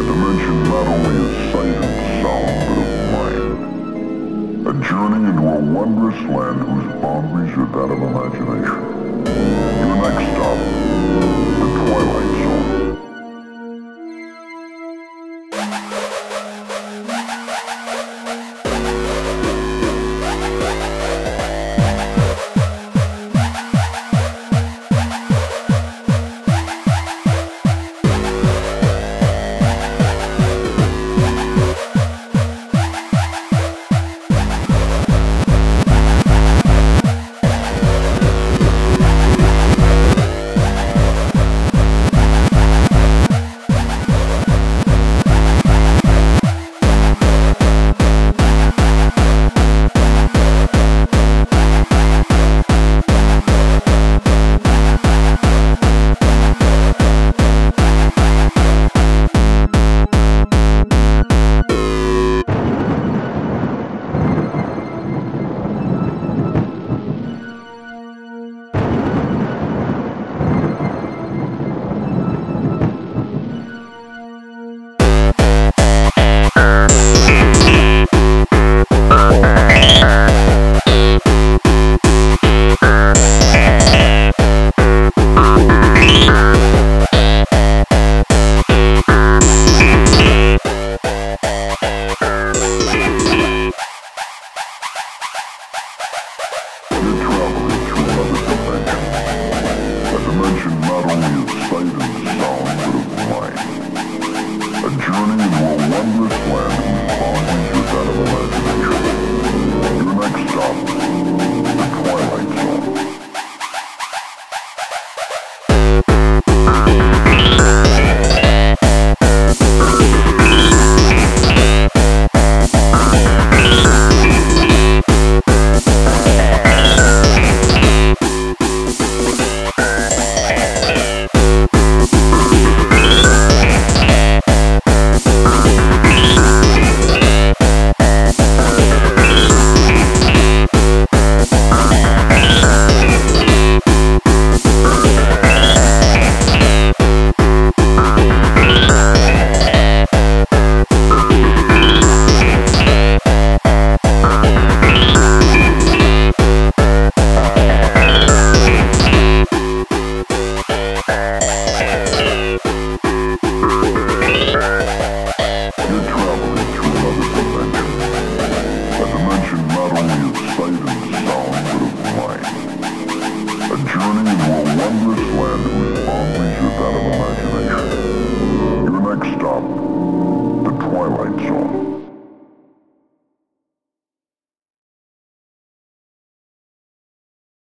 a dimension not only of sight and sound, but of mind. A journey into a wondrous land whose boundaries are that of imagination.